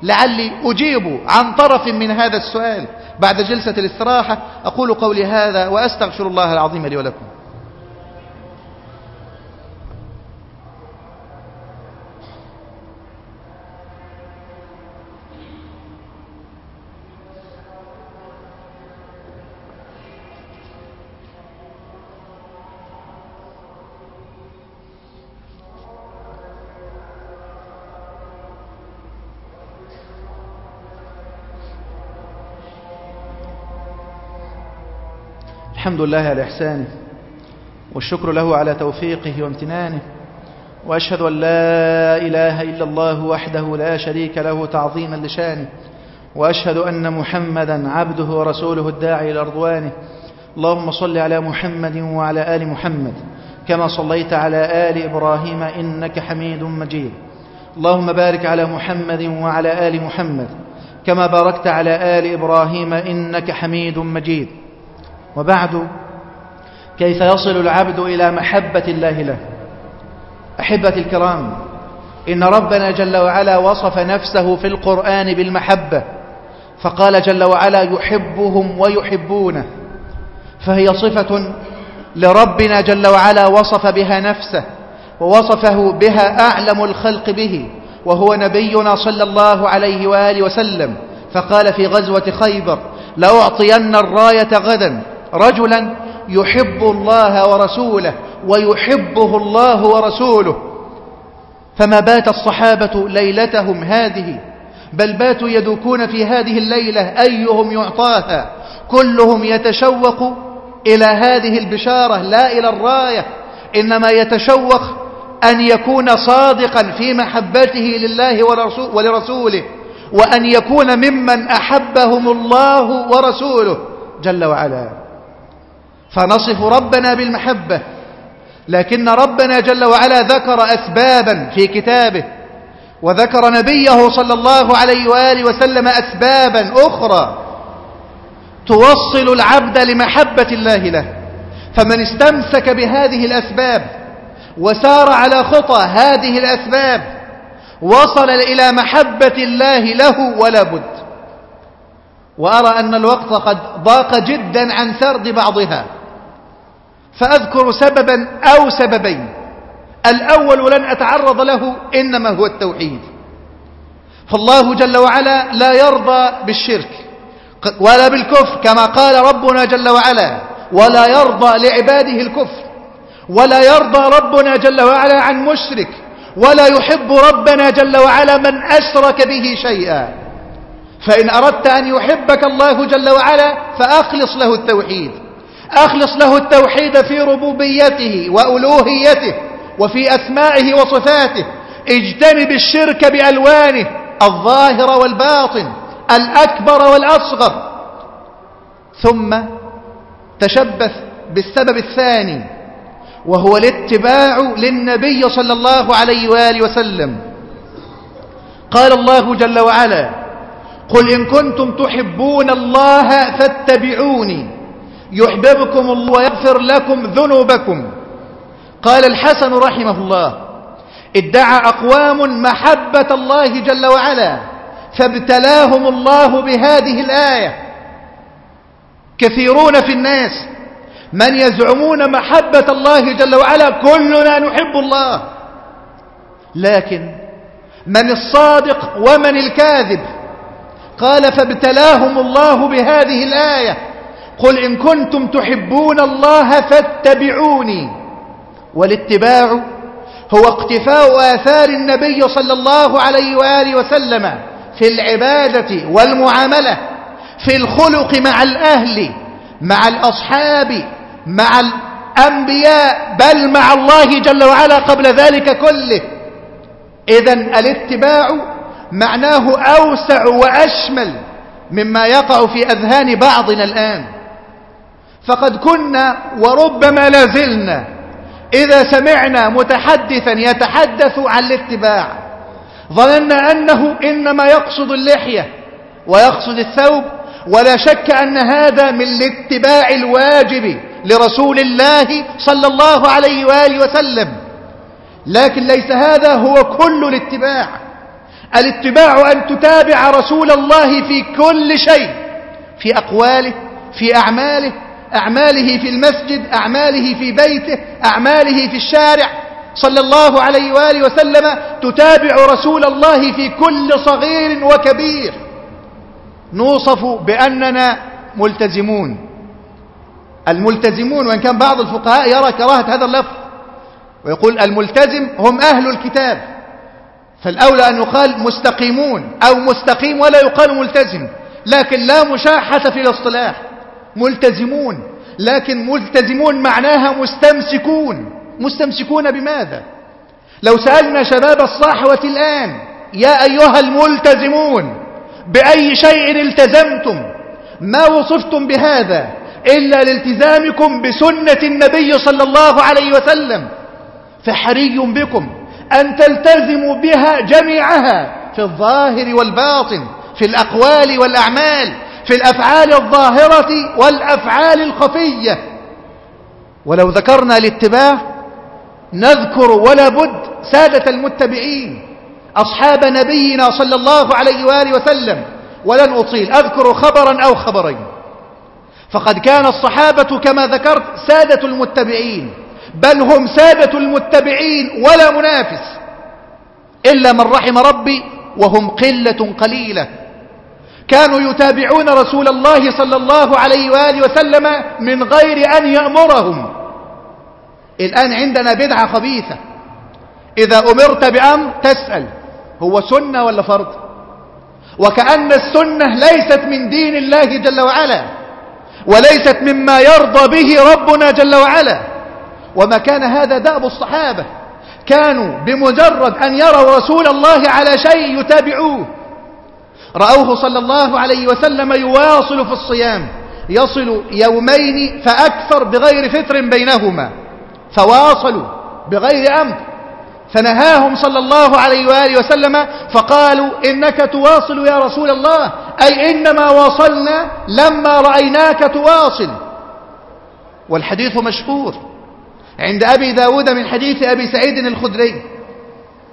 لعلي أجيب عن طرف من هذا السؤال. بعد جلسة الاستراحة أقول قولي هذا وأستغفر الله العظيم لي ولكم. الحمد لله على إحسانه والشكر له على توفيقه وامتنانه وأشهد أن لا إله إلا الله وحده لا شريك له تعظيما لشانه وأشهد أن محمدا عبده ورسوله الداعي إلى رضوانه. اللهم صل على محمد وعلى آل محمد كما صليت على آل إبراهيم إنك حميد مجيد. اللهم بارك على محمد وعلى آل محمد كما باركت على آل إبراهيم إنك حميد مجيد. وبعد كيف يصل العبد إلى محبة الله له؟ أحبة الكرام إن ربنا جل وعلا وصف نفسه في القرآن بالمحبة فقال جل وعلا يحبهم ويحبونه فهي صفة لربنا جل وعلا وصف بها نفسه ووصفه بها أعلم الخلق به وهو نبينا صلى الله عليه وآله وسلم فقال في غزوة خيبر لأعطين الراية غدا رجلا يحب الله ورسوله ويحبه الله ورسوله. فما بات الصحابة ليلتهم هذه؟ بل باتوا يدوكون في هذه الليلة أيهم يعطاها؟ كلهم يتشوق إلى هذه البشارة لا إلى الراية. إنما يتشوق أن يكون صادقا في محبته لله ولرسوله وأن يكون ممن أحبهم الله ورسوله جل وعلا. فنصف ربنا بالمحبة. لكن ربنا جل وعلا ذكر أسبابا في كتابه وذكر نبيه صلى الله عليه وآله وسلم أسبابا أخرى توصل العبد لمحبة الله له. فمن استمسك بهذه الأسباب وسار على خطى هذه الأسباب وصل إلى محبة الله له ولا بد. وأرى أن الوقت قد ضاق جدا عن سرد بعضها. فأذكر سببا أو سببين. الأول لن أتعرض له إنما هو التوحيد. فالله جل وعلا لا يرضى بالشرك ولا بالكفر كما قال ربنا جل وعلا ولا يرضى لعباده الكفر ولا يرضى ربنا جل وعلا عن مشرك ولا يحب ربنا جل وعلا من أشرك به شيئا. فإن أردت أن يحبك الله جل وعلا فأخلص له التوحيد. أخلص له التوحيد في ربوبيته وألوهيته وفي أسمائه وصفاته. اجتنب الشرك بألوانه الظاهر والباطن الأكبر والأصغر. ثم تشبث بالسبب الثاني وهو الاتباع للنبي صلى الله عليه وآله وسلم. قال الله جل وعلا قل إن كنتم تحبون الله فاتبعوني يحببكم الله ويغفر لكم ذنوبكم. قال الحسن رحمه الله ادعى أقوام محبة الله جل وعلا فابتلاهم الله بهذه الآية. كثيرون في الناس من يزعمون محبة الله جل وعلا كلنا نحب الله. لكن من الصادق ومن الكاذب؟ قال فابتلاهم الله بهذه الآية. قل إن كنتم تحبون الله فاتبعوني. والاتباع هو اقتفاء آثار النبي صلى الله عليه وآله وسلم في العبادة والمعاملة في الخلق مع الأهل مع الأصحاب مع الأنبياء بل مع الله جل وعلا قبل ذلك كله. إذا الاتباع معناه أوسع وأشمل مما يقع في أذهان بعضنا الآن. فقد كنا وربما لازلنا إذا سمعنا متحدثا يتحدث عن الاتباع ظننا أنه إنما يقصد اللحية ويقصد الثوب ولا شك أن هذا من الاتباع الواجب لرسول الله صلى الله عليه وآله وسلم. لكن ليس هذا هو كل الاتباع. الاتباع أن تتابع رسول الله في كل شيء في أقواله في أعماله أعماله في المسجد أعماله في بيته أعماله في الشارع. صلى الله عليه وآله وسلم تتابع رسول الله في كل صغير وكبير. نوصف بأننا ملتزمون. الملتزمون وإن كان بعض الفقهاء يرى كراهة هذا اللفظ ويقول الملتزم هم أهل الكتاب. فالأولى أن يقال مستقيمون أو مستقيم ولا يقال ملتزم لكن لا مشاحة في الاصطلاح. ملتزمون. لكن ملتزمون معناها مستمسكون. مستمسكون بماذا؟ لو سألنا شباب الصحوة الآن يا أيها الملتزمون بأي شيء التزمتم؟ ما وصفتم بهذا؟ إلا لالتزامكم بسنة النبي صلى الله عليه وسلم. فحري بكم أن تلتزموا بها جميعها في الظاهر والباطن في الأقوال والأعمال في الأفعال الظاهرة والأفعال الخفية. ولو ذكرنا الاتباع نذكر ولا بد سادة المتبعين أصحاب نبينا صلى الله عليه وآله وسلم. ولن أطيل أذكر خبرا أو خبرين. فقد كان الصحابة كما ذكرت سادة المتبعين بل هم سادة المتبعين ولا منافس إلا من رحم ربي وهم قلة قليلة. كانوا يتابعون رسول الله صلى الله عليه وآله وسلم من غير أن يأمرهم. الآن عندنا بدعة خبيثة. إذا أمرت بأمر تسأل هو سنة ولا فرض؟ وكأن السنة ليست من دين الله جل وعلا وليست مما يرضى به ربنا جل وعلا. وما كان هذا دأب الصحابة كانوا بمجرد أن يروا رسول الله على شيء يتابعوه. رأوه صلى الله عليه وسلم يواصل في الصيام يصل يومين فأكثر بغير فتر بينهما فواصلوا بغير أمر فنهاهم صلى الله عليه وآله وسلم فقالوا إنك تواصل يا رسول الله أي إنما واصلنا لما رأيناك تواصل. والحديث مشهور عند أبي داود من حديث أبي سعيد الخدري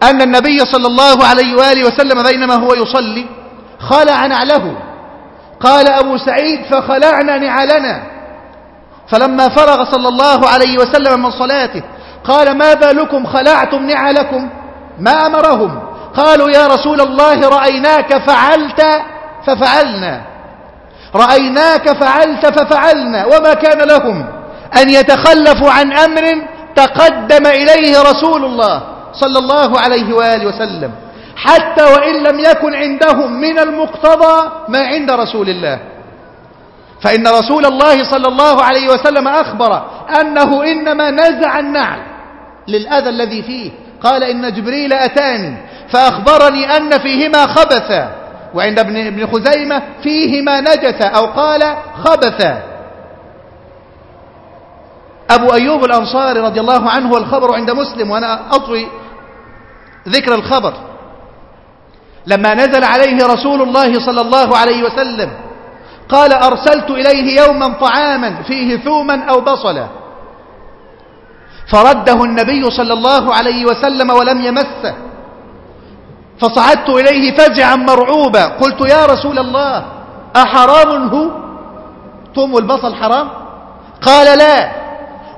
أن النبي صلى الله عليه وآله وسلم بينما هو يصلي خلع نعله قال أبو سعيد فخلعنا نعلنا. فلما فرغ صلى الله عليه وسلم من صلاته قال ما بالكم خلعتم نعلكم؟ ما أمرهم. قالوا يا رسول الله رأيناك فعلت ففعلنا. رأيناك فعلت ففعلنا وما كان لهم أن يتخلفوا عن أمر تقدم إليه رسول الله صلى الله عليه وآله وسلم. حتى وإن لم يكن عندهم من المقتضى ما عند رسول الله. فإن رسول الله صلى الله عليه وسلم أخبر أنه إنما نزع النعل للأذى الذي فيه. قال إن جبريل أتاني فأخبرني أن فيهما خبثا وعند ابن, خزيمة فيهما نجس أو قال خبثا أبو أيوب الأنصاري رضي الله عنه والخبر عند مسلم وأنا أطوي ذكر الخبر. لما نزل عليه رسول الله صلى الله عليه وسلم قال أرسلت إليه يوما طعاما فيه ثوما أو بصلا فرده النبي صلى الله عليه وسلم ولم يمسه فصعدت إليه فزعا مرعوبا قلت يا رسول الله أحرام هو ثوم البصل حرام قال لا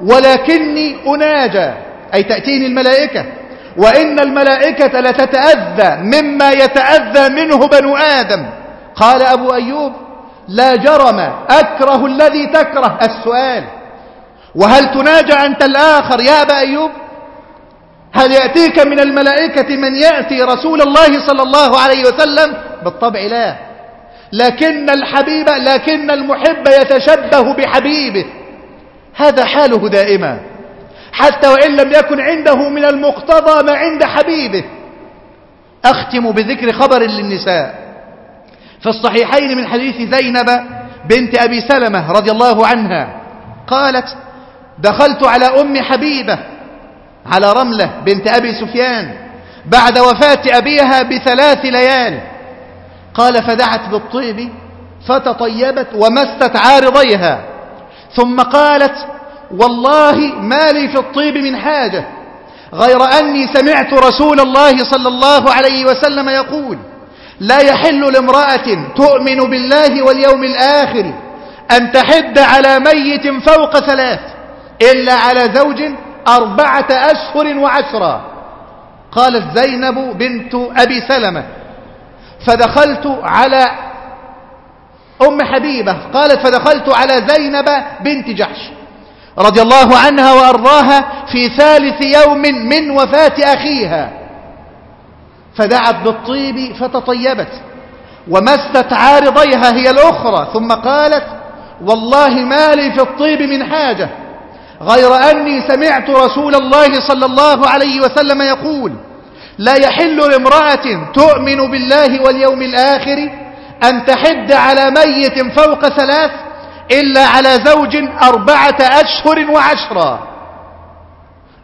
ولكني أناجى أي تأتيني الملائكة وإن الملائكة لتتأذى مما يتأذى منه بنو آدم. قال أبو أيوب لا جرم أكره الذي تكره. السؤال وهل تناجى أنت الآخر يا أبا أيوب؟ هل يأتيك من الملائكة من يأتي رسول الله صلى الله عليه وسلم؟ بالطبع لا. لكن الحبيب لكن المحب يتشبه بحبيبه. هذا حاله دائما. حتى وإن لم يكن عنده من المقتضى ما عند حبيبه. أختم بذكر خبر للنساء. في الصحيحين من حديث زينب بنت أبي سلمة رضي الله عنها قالت دخلت على أم حبيبة على رملة بنت أبي سفيان بعد وفاة أبيها بثلاث ليال. قال فدعت بالطيب فتطيبت ومست عارضيها. ثم قالت والله ما لي في الطيب من حاجة غير أني سمعت رسول الله صلى الله عليه وسلم يقول لا يحل لامرأة تؤمن بالله واليوم الآخر أن تحد على ميت فوق ثلاث إلا على زوج أربعة أشهر وعشرة قالت زينب بنت أبي سلمة فدخلت على أم حبيبة. قالت فدخلت على زينب بنت جحش. رضي الله عنها وأرضاها في ثالث يوم من وفاة أخيها. فدعت بالطيب فتطيبت ومست عارضيها هي الأخرى ثم قالت والله ما لي في الطيب من حاجة غير أني سمعت رسول الله صلى الله عليه وسلم يقول لا يحل لامرأة تؤمن بالله واليوم الآخر أن تحد على ميت فوق ثلاث إلا على زوج أربعة أشهر وعشرا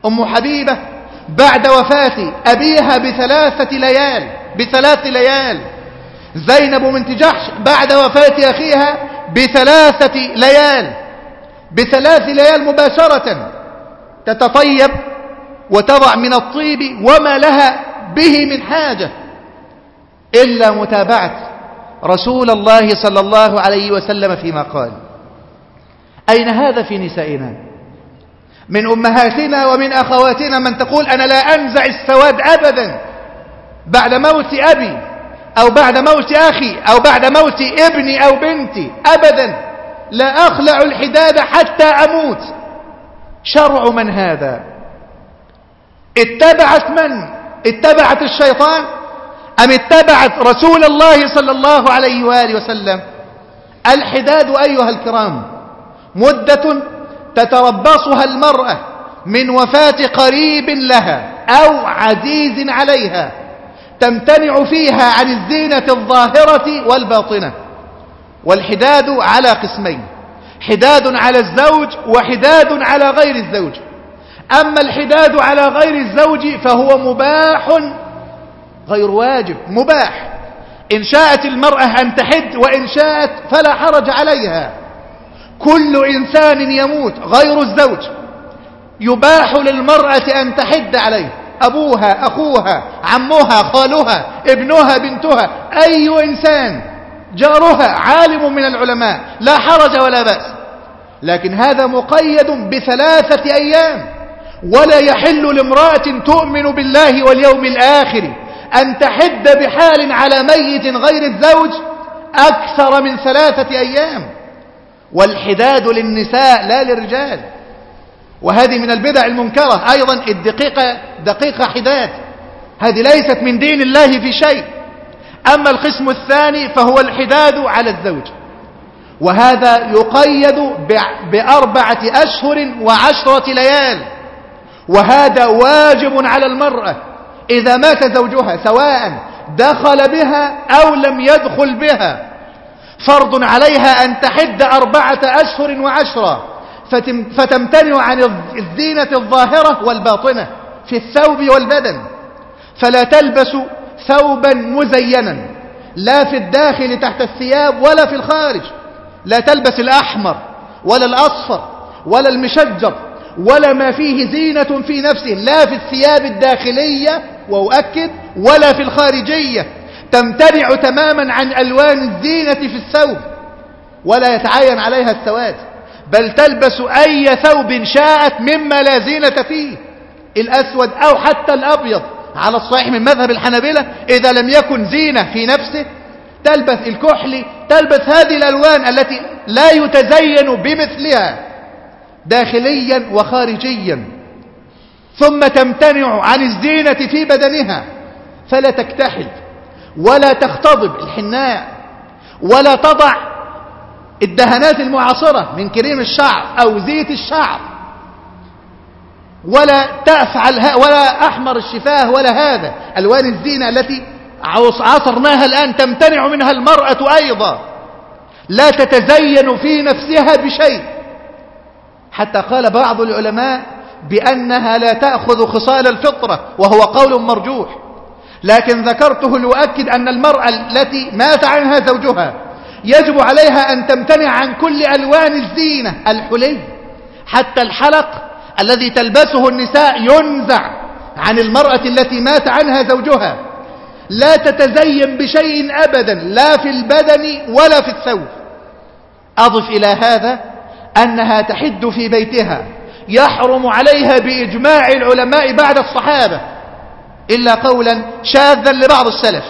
أم حبيبة بعد وفاة أبيها بثلاثة ليال بثلاث ليال. زينب بنت جحش بعد وفاة أخيها بثلاثة ليال. بثلاث ليال مباشرة تتطيب وتضع من الطيب وما لها به من حاجة. إلا متابعة رسول الله صلى الله عليه وسلم فيما قال. أين هذا في نسائنا؟ من أمهاتنا ومن أخواتنا من تقول أنا لا أنزع السواد أبدا. بعد موت أبي أو بعد موت أخي أو بعد موت ابني أو بنتي أبدا. لا أخلع الحداد حتى أموت. شرع من هذا؟ اتبعت من؟ اتبعت الشيطان؟ أم اتبعت رسول الله صلى الله عليه وآله وسلم؟ الحداد أيها الكرام. مدة تتربصها المرأة من وفاة قريب لها أو عزيز عليها تمتنع فيها عن الزينة الظاهرة والباطنة. والحداد على قسمين حداد على الزوج وحداد على غير الزوج. أما الحداد على غير الزوج فهو مباح غير واجب مباح. إن شاءت المرأة أن تحد وإن شاءت فلا حرج عليها. كل إنسان يموت غير الزوج. يباح للمرأة أن تحد عليه. أبوها أخوها عمها خالها ابنها بنتها أي إنسان جارها عالم من العلماء لا حرج ولا بأس. لكن هذا مقيد بثلاثة أيام. ولا يحل لامرأة تؤمن بالله واليوم الآخر أن تحد بحال على ميت غير الزوج أكثر من ثلاثة أيام. والحداد للنساء لا للرجال. وهذه من البدع المنكرة. أيضا الدقيقة دقيقة حداد. هذه ليست من دين الله في شيء. أما القسم الثاني فهو الحداد على الزوج. وهذا يقيد بأربعة أشهر وعشرة ليال. وهذا واجب على المرأة. إذا مات زوجها سواء دخل بها أو لم يدخل بها فرض عليها أن تحد أربعة أشهر وعشرة فتمتنع عن الزينة الظاهرة والباطنة في الثوب والبدن. فلا تلبس ثوبا مزينا لا في الداخل تحت الثياب ولا في الخارج. لا تلبس الأحمر ولا الأصفر ولا المشجر ولا ما فيه زينة في نفسه لا في الثياب الداخلية وأؤكد ولا في الخارجية. تمتنع تماما عن ألوان الزينة في الثوب ولا يتعين عليها السواد بل تلبس أي ثوب شاءت مما لا زينة فيه الأسود أو حتى الأبيض على الصحيح من مذهب الحنابلة إذا لم يكن زينة في نفسه تلبس الكحل تلبس هذه الألوان التي لا يتزين بمثلها داخليا وخارجيا. ثم تمتنع عن الزينة في بدنها فلا تكتحل. ولا تختضب الحناء ولا تضع الدهانات المعاصرة من كريم الشعر أو زيت الشعر ولا تفعل ولا أحمر الشفاه ولا هذا ألوان الزينة التي عصرناها الآن تمتنع منها المرأة أيضا. لا تتزين في نفسها بشيء. حتى قال بعض العلماء بأنها لا تأخذ خصال الفطرة وهو قول مرجوح. لكن ذكرته لأؤكد أن المرأة التي مات عنها زوجها يجب عليها أن تمتنع عن كل ألوان الزينة الحلي حتى الحلق الذي تلبسه النساء ينزع عن المرأة التي مات عنها زوجها. لا تتزين بشيء أبدا لا في البدن ولا في الثوب. أضف إلى هذا أنها تحد في بيتها يحرم عليها بإجماع العلماء بعد الصحابة. إلا قولا شاذا لبعض السلف.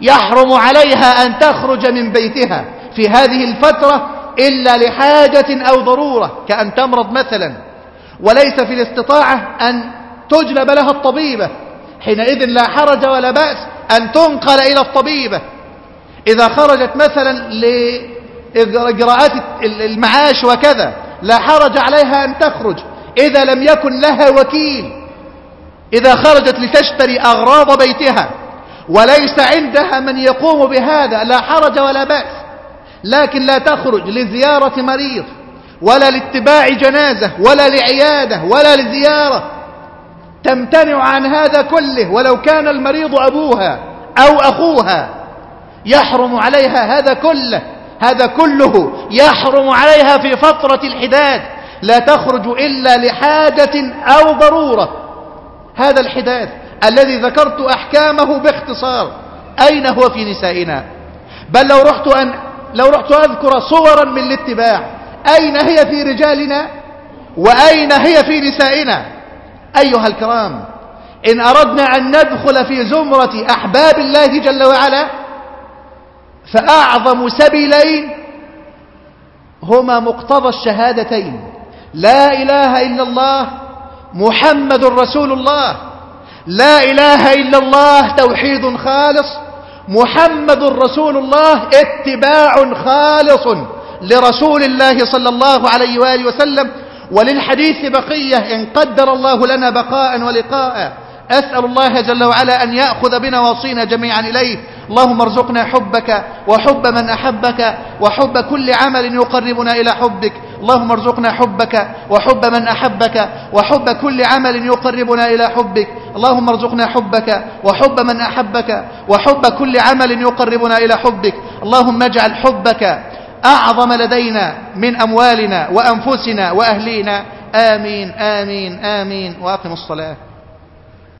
يحرم عليها أن تخرج من بيتها في هذه الفترة إلا لحاجة أو ضرورة كأن تمرض مثلا. وليس في الاستطاعة أن تجلب لها الطبيبة. حينئذ لا حرج ولا بأس أن تنقل إلى الطبيبة. إذا خرجت مثلا لإجراءات المعاش وكذا لا حرج عليها أن تخرج. إذا لم يكن لها وكيل إذا خرجت لتشتري أغراض بيتها وليس عندها من يقوم بهذا لا حرج ولا بأس. لكن لا تخرج لزيارة مريض ولا لاتباع جنازة ولا لعيادة ولا لزيارة. تمتنع عن هذا كله ولو كان المريض أبوها أو أخوها يحرم عليها هذا كله. هذا كله يحرم عليها في فترة الحداد. لا تخرج إلا لحاجة أو ضرورة. هذا الحداد الذي ذكرت أحكامه باختصار. أين هو في نسائنا؟ بل لو رحت, أن لو رحت أذكر صورا من الاتباع أين هي في رجالنا؟ وأين هي في نسائنا؟ أيها الكرام إن أردنا أن ندخل في زمرة أحباب الله جل وعلا فأعظم سبيلين هما مقتضى الشهادتين. لا إله إلا الله محمد رسول الله. لا إله إلا الله توحيد خالص. محمد رسول الله اتباع خالص لرسول الله صلى الله عليه وآله وسلم. وللحديث بقية إن قدر الله لنا بقاء ولقاء. أسأل الله جل وعلا أن يأخذ بنا وصينا جميعا إليه. اللهم ارزقنا حبك وحب من أحبك وحب كل عمل يقربنا إلى حبك. اللهم ارزقنا حبك وحب من أحبك وحب كل عمل يقربنا إلى حبك. اللهم ارزقنا حبك وحب من أحبك وحب كل عمل يقربنا إلى حبك. اللهم اجعل حبك أعظم لدينا من أموالنا وأنفسنا وأهلينا. آمين آمين آمين. وأقم الصلاة.